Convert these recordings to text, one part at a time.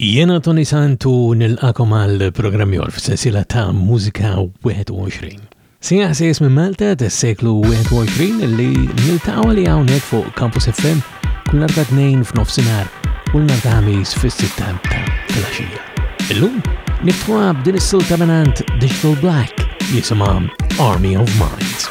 Jiena Toni Sant u nilqakom għal programm jor f'sensiela ta' Mużika 21. Sejjaħ se jismi Malta tas-seklu 21 li niltaqgħu li hawnhekk fuq Campus FM kull narta tnejn f'nofsinhar u l-narta ħamis fis-sitta ta' filgħaxija. Illum niftħuha b'din is-silta minant Digital Black jisimha Army of Minds.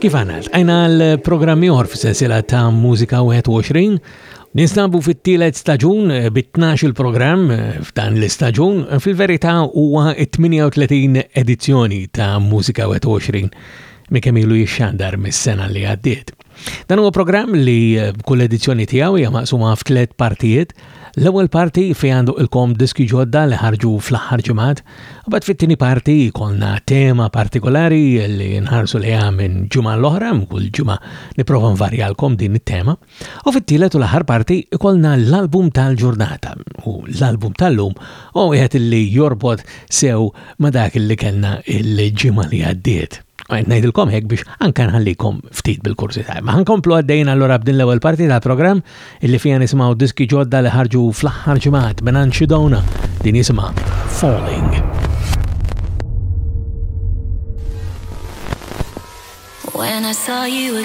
Kif għana, għajna l-programmi uħor f-sensila ta' Musika 21, Ninstabu fit-tielet staġun eh, bit-12 il-programm eh, f'dan l-istaġun, fil-verità huwa 38 edizzjoni ta' Musika 21 mi kemm ilu jixxandar mis-sena li għaddiet. Dan huwa programm li eh, kull edizzjoni tiegħu hija maqsuma f'tliet partijiet. L-ewwel parti fejn għandu ilkom diski ġodda li ħarġu fl-aħħar ġimgħat, bad fit-tieni parti jkollna tema partikolari li nħarsu li minn ġimgħa l-oħra, kull ġimgħa nipprova nvarjalkom din it-tema. U fit-tielet u l-aħħar parti jkollna l-album tal-ġurnata u l-album tal-lum u wieħed li jorbot sew ma dak li kellna il-ġimgħa li għaddiet. Għed najdilkom hekk biex anka nħallikom ftit bil-kurzita. Ma ħankomplu għaddejn allura b'din l-ewwel parti tal-programm illi fija nisimgħu diski ġodda li ħarġu fl-aħħar ġimgħat minn Anxidona din jisimha Falling. When I saw you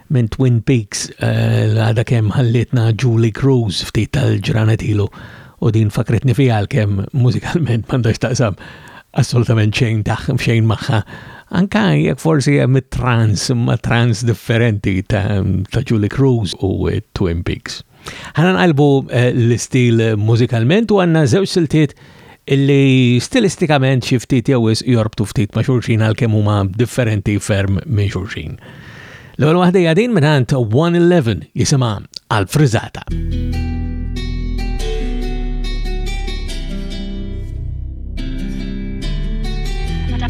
Minn Twin Peaks għadha kemm ħallietna Julie Cruz ftit tal-ġranet ilu u din fakretni fiha għalkemm mużikalment m'għandhax taqsam assolutament xejn taħ xejn magħha. Anka jekk forsi hemm it-trans ma trans differenti ta', ta Julie Cruz u Twin Peaks. Ħana nqalbu eh, l-istil mużikalment u għanna żewġ siltiet illi stilistikament xi ftit jew jorbtu ftit ma' xulxin għalkemm huma differenti ferm minn xulxin. L-ewwel waħda hija din minn 111 jisimha għal friżata. Meta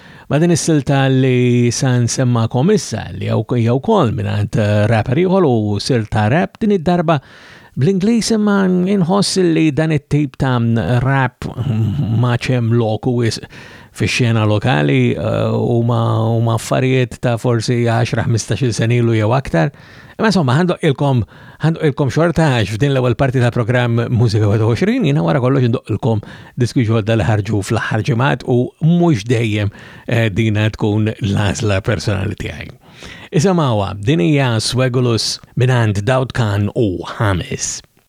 Ma' din is-silta li sa nsemmakom issa li hija wkoll mingħand rapper ieħor u silta rap din id-darba bl-Ingliż imma inħoss li dan it-tip ta' rap ma ċem loku wisq fix-xena lokali eh, huma huma affarijiet ta' forsi 10-15 senilu jew aktar. Imma insomma, ħandoqilkom ħandoqilkom xorta għax f'din l-ewwel parti tal-programm Mużika 21 jiena wara kollox ndoqilkom diski ġodda li ħarġu fl-aħħar ġimgħat u mhux dejjem eh, dina tkun l-għażla personali tiegħi. Isemgħuha, din hija Swegulus mingħand Dawt Khan u Ħames.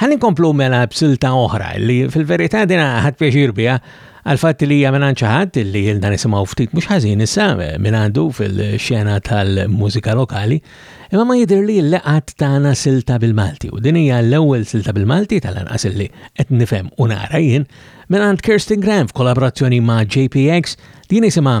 Ħalli nkomplu mela b'silta oħra li fil-verità dina ħadd pjaċir biha għal-fatt li hija minn ċaħat li jilna nisimgħu ftit mhux ħażin issa eh, minn għandu fil-xena tal-mużika lokali, imma ma jidher li l-leqat tagħna silta bil-Malti u din hija l-ewwel silta bil-Malti tal-anqas li qed nifhem u nara jien minn għand Kirsten Graham f'kollaborazzjoni ma' JPX din jisimha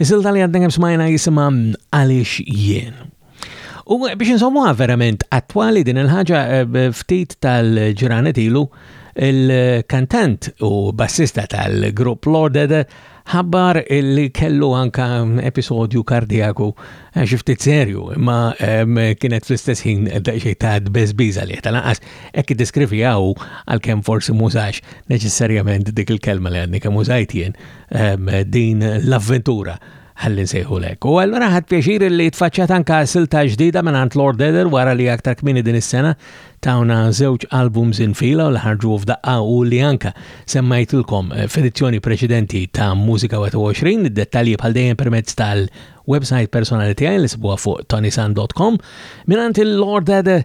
Is-silta li għadna kemm smajna jisimha Għaliex jien. U biex insommuha verament attwali din il-ħaġa eh, ftit tal-ġranet ilu il-kantant u bassista tal-grupp Loaded ħabbar li kellu anka episodju kardijaku eh, xiftit serju, imma eh, kienet fl-istess ħin xej ta' bezbiza li ta' laqas, ekki deskrivi għaw għal-kem forsi mużax neċessarjament dik il-kelma li għadni kem mużajt jien, ehm, din l-avventura ħalli nsejħu lek. U allura ħadd pjaċir li tfaċċat anka silta ġdida minn għand Lord Eder wara li aktar kmini din is-sena tawna żewġ albums infila u li ħarġu f'daqqa u li anka semmajtilkom eh, f'edizzjoni preċedenti ta' Musika 21 id-dettalji bħal dejjem permezz tal-website personali tiegħi li sibuha fuq tonisan.com minn għand il-Lord Eder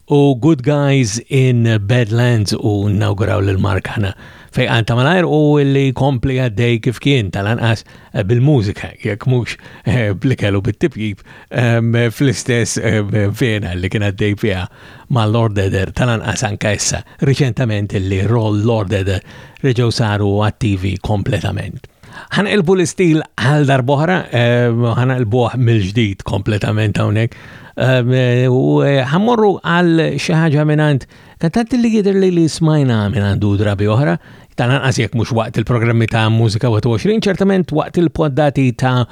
u Good Guys in Badlands u nawguraw lil Mark Hanna fejqan ta' malajr u li kompli għaddej kif kien tal-anqas eh, bil-mużika jekk mhux eh, blikelu bit-tipjib ehm, fl-istess ehm, vena li kien għaddej fiha ma' Lord Eder tal-anqas anka issa riċentament li Roll Lord Eder reġgħu saru attivi kompletament. Ħanqilbu l-istil għal darboħra, eh, ħanqilbuħ mill-ġdid kompletament hawnhekk. Eh, u eh, ħammorru għal xi ħaġa mingħand kantant li jidher li li smajna mingħandu drabi oħra, tal-anqas jekk mhux waqt il-programmi ta' Mużika 20, ċertament waqt il-poddati ta'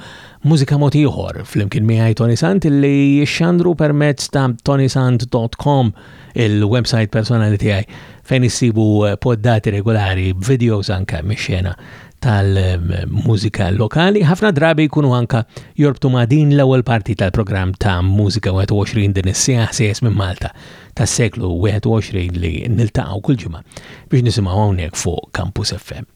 Mużika Motiħor, flimkien miegħi Tony Sant li xandru permezz ta' tonysant.com il-website personali tiegħi fejn issibu eh, poddati regolari b'videos anka mix-xena tal-mużika lokali. Ħafna drabi jkunu anka jorbtu ma' din l-ewwel parti tal-programm ta' Mużika 21 din is-sieħ sejjes minn Malta tas-seklu 21 li niltaqgħu kull ġimgħa biex nisimgħu hawnhekk fuq Campus FM.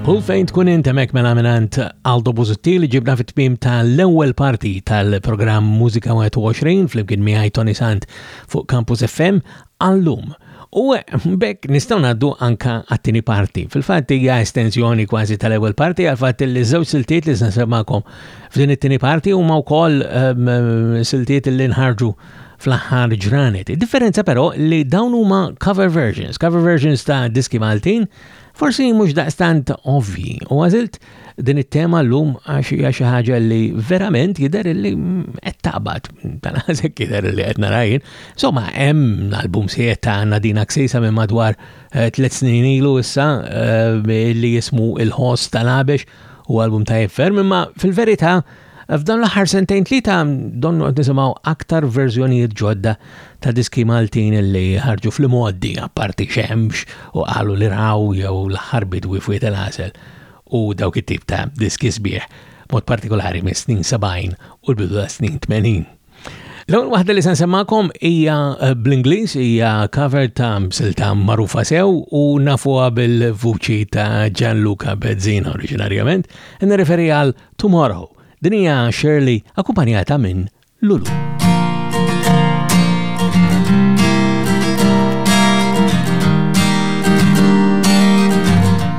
Kull fejn tkun int hemmhekk mela minant Aldo Buzutti li ġibna fit-tmiem tal-ewwel parti tal-programm Mużika 21 flimkien miegħi Tony Sant fuq Campus FM għallum. U bekk nistgħu ngħaddu anka għat-tieni parti. Fil-fatt hija estensjoni kważi tal-ewwel parti għal fatt li żewġ siltiet li se nsemmakom f'din it-tieni parti huma wkoll ehm, siltiet li nħarġu fl-aħħar ġranet. Differenza però li dawn huma cover versions, cover versions ta' diski Maltin Forsi mhux daqstant ovvji u għażilt din it-tema llum għax hija xi ħaġa li verament jidher li qed taqbad tal-ħażek jidher li qed narajin. Insomma hemm album sejjed ta' Nadina Ksejsa minn madwar eh, tliet snin ilu issa eh, li jismu Il-Ħoss tal-Għabex u album ta' jiffer, imma fil-verità F'dawn l-aħħar sentejn-tlieta donnu qed nisimgħu aktar verżjonijiet ġodda ta' diski Maltin li ħarġu fl-imgħoddi apparti x'hemmx u qalu li raw jew l-aħħar bidwi f'wied il-għasel u dawk it-tip ta' diski sbieħ, mod partikolari mis-snin 70 u l-bidu tas-snin 80. L-ewwel waħda li se nsemmakom hija eh, bl-Ingliż hija cover ta' silta magħrufa sew u nafuha bil-vuċi ta' Gianluca Bezzina oriġinarjament, nirreferi għal Tomorrow. Din hija Shirley akkumpanjata minn Lulu.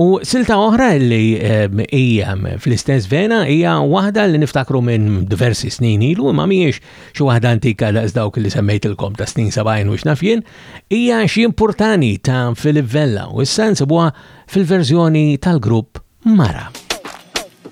U silta oħra li ehm, hija ehm, fl-istess vena hija waħda li niftakru minn diversi snin ilu imma mhijiex xi waħda antika daqs dawk li semmejtilkom ta' snin 70 u x'naf jien, hija xi importani ta' Filip Vella u issa nsibuha fil-verżjoni tal-grupp Mara.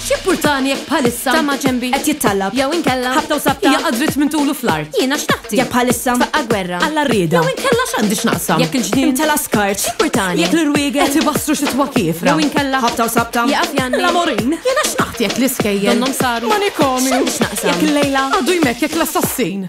X'jimpurtani jekk bħalissa ta' ma' ġenbi qed jittallab jew inkella ħabta u sabta jaqa' dritt minn tulu fl-art. Jiena x'taħti jekk bħalissa tfaqqa' gwerra alla rrieda jew inkella x'għandi x'naqsam jekk il-ġnien imtela' skart. X'jimpurtani jekk l-irwiegel qed ibassru xi twakiefra jew inkella ħabta u sabta jaqa' f'janni l-amorin. Jiena x'naħti jekk l-iskejjel donnhom saru manikomju x'għandi x'naqsam jekk il-lejla għadu jmekk jekk l-assassin.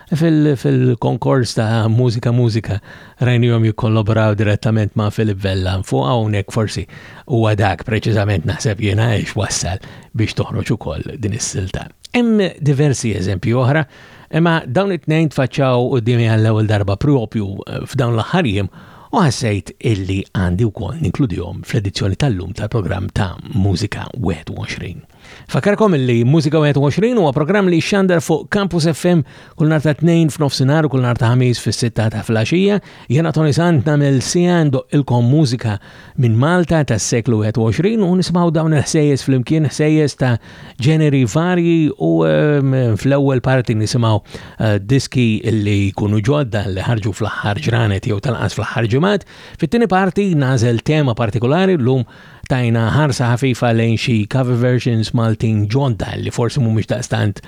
Fil-konkors ta' Mużika Mużika rajnihom jikkollaboraw direttament ma' Philip Vella fuq hawnhekk forsi huwa dak preċiżament naħseb jiena għax wassal biex toħroġ ukoll din is-silta. Hemm diversi eżempji oħra, imma dawn it-tnejn tfaċċaw quddiemi għall-ewwel darba propju f'dawn l-aħħar jiem u ħassejt illi għandi wkoll ninkludihom fl-edizzjoni tal-lum tal-programm ta' Mużika 21. Fakarkom li Musika 21 huwa programm li xandar fuq Campus FM kull nar ta' tnejn f'nofsinhar u kull nar ta' ħamis fis-sitta ta' flaxija. Jena Tony Sant nagħmel sija ilkom mużika minn Malta tas-seklu 21 u nisimgħu dawn il-ħsejjes flimkien ħsejjes ta' ġeneri varji u ehm, fl-ewwel parti nisimgħu eh, diski li jkunu ġodda li ħarġu fl-aħħar ġranet jew tal-qas fl-aħħar ġimgħat. Fit-tieni parti nażel tema partikolari llum Tajna ħarsa ħafifa lejn xi cover versions Maltin ġodda li forsi mhumiex daqstant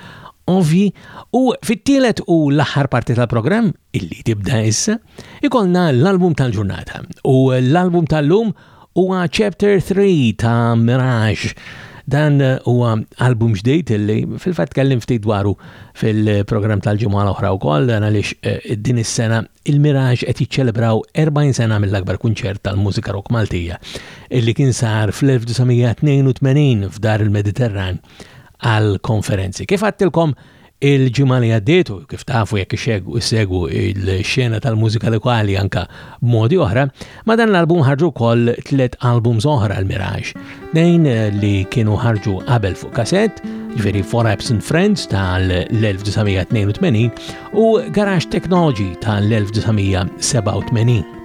ovvji u fit-tielet u l-aħħar parti tal-programm illi tibda issa ikolna l-album tal-ġurnata u l-album tal-lum huwa Chapter 3 ta' Mirage Dan eh, huwa album ġdid li fil-fatt kellim ftit dwaru fil-programm tal-ġimgħa l-oħra wkoll għaliex eh, din is-sena Il-Mirage qed jiċċelebraw 40 sena mill-akbar kunċert tal-mużika rock Maltija illi kien sar fl-1982 f'Dar il-Mediterran għal konferenzi. Kif għattilkom il-ġimgħa li għaddiet u kif tafu jekk issegwu il-xena tal-mużika lokali anka b'modi oħra, Ma' dan l-album ħarġu wkoll tliet albums oħra l-Mirage, tnejn li kienu ħarġu qabel fuq kasett, ġveri For Absent Friends tal-1982 u Garage Technology tal-1987.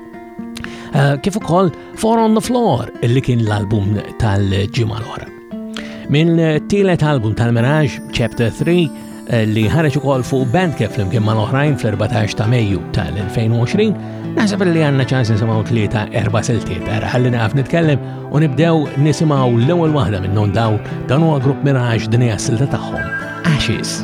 Eh, kif ukoll For on the Floor li kien l-album tal-ġimgħa l-oħra. Mill-tielet album tal-Mirage, Chapter 3, eh, li ħareġ ukoll fuq Bandcamp flimkien mal-oħrajn fl-14 ta' Mejju tal-2020, naħseb li għandna ċans nisimgħu tlieta erba' siltiet ara ħalli naqaf nitkellem u nibdew nisimgħu l-ewwel waħda minnhom dawn dan huwa grupp Mirage din hija silta tagħhom. Ashes.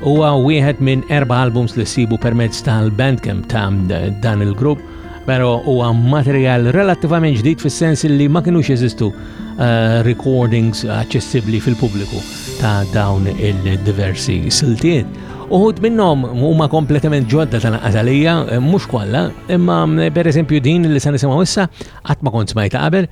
Huwa wieħed minn erba' albums li ssibu permezz tal-bandcamp ta' dan il-grupp, pero huwa materjal relattivament ġdid fis-sens li ma kinux jeżistu eh, recordings aċċessibbli fil-pubbliku ta' dawn il-diversi siltiet. Uħud minnhom huma kompletament ġodda ta' naqatalija, eh, mhux kollha, imma eh, per eżempju din li se nisimgħu issa qatt ma kont smajta qabel,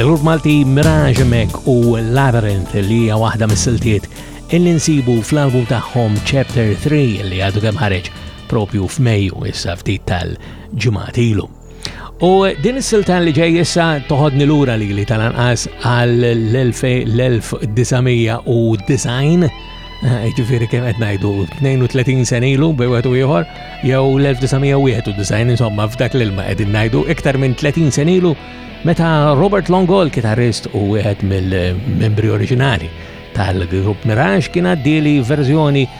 Il-grupp Malti Mirage Mek u Labyrinth li hija waħda mis-siltiet illi nsibu fl-album tagħhom Chapter 3 li għadu kemm ħareġ propju f'Mejju issa ftit tal-ġimgħat ilu. U din is-silta li ġej issa toħodni lura li li tal-anqas għal l-1990 eh, ġifiri kien qed ngħidu 32 senilu bej wieħed u ieħor jew l-1991 insomma f'dak l-ilma qegħdin ngħidu iktar minn 30 senilu meta Robert Longol kitarrist u wieħed mill-membri oriġinali tal-grupp Mirage kien għaddieli verżjoni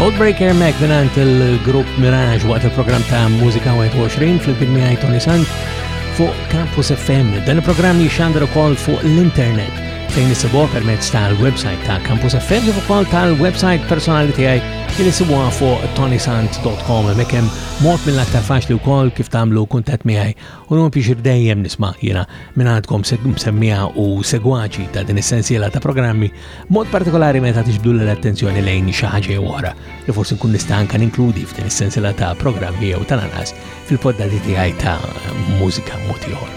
Coldbreaker Mac minant il-grupp Mirage waqt il-program ta' Musika 21 fl-bin miħaj Tony Sant fuq Campus FM. Dan il-program jixandra kol fuq l-internet fejn jisibuħ permezz tal-website ta' Campus FM kif ukoll tal-website personali tiegħi li jisibuħ fuq tonysant.com mekem mod mill-aktar faċli wkoll kif tagħmlu kuntatt miegħi U nħobb jixir dejjem nisma' jiena minn għandkom msemmija u segwaċi ta' din is-sensiela ta' programmi, mod partikolari meta tixbdu l-attenzjoni lejn xi ħaġa jew oħra li forsi nkun nista' anke ninkludi f'din is-sensiela ta' programmi jew tal-anqas fil-poddati tiegħi ta' mużika mod ieħor.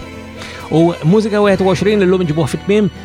U mużika 21 l-lum ġibuħ fit-tmiem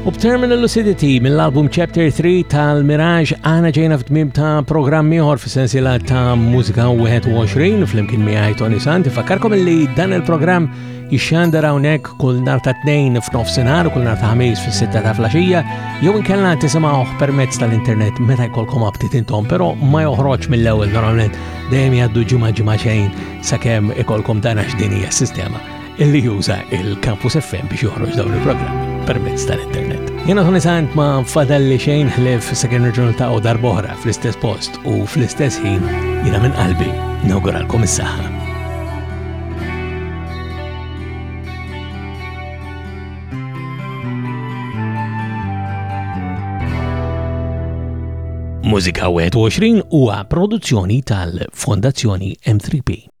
U b'Terminal Lucidity mill-album Chapter 3 tal-Mirage għana ġejna f'tmim ta' programm ieħor fis-sensiela ta' Mużika 21 flimkien miegħi Tony Sant. Fakkarkom li dan il-programm jixxandar hawnhekk kull nhar ta' tnejn f'nofsinhar u kull nhar ta' ħamis fis-sitta ta' flaxija jew inkella tisimgħuh permezz tal-internet meta jkollkom aptit intom, però ma joħroġ mill-ewwel normalment dejjem jgħaddu ġimgħa ġimgħa xejn sakemm ikolkom dan għax din hija sistema illi juża il-Campus FM biex joħroġ dawn il-programmi permezz tal-internet. Jena Tony Sant ma fadelli xejn ħlef sakemm nerġgħu niltaqgħu darb'oħra fl-istess post u fl-istess ħin jiena minn qalbi nawguralkom is-saħħa. Mużika 21 huwa produzzjoni tal-Fondazzjoni M3P.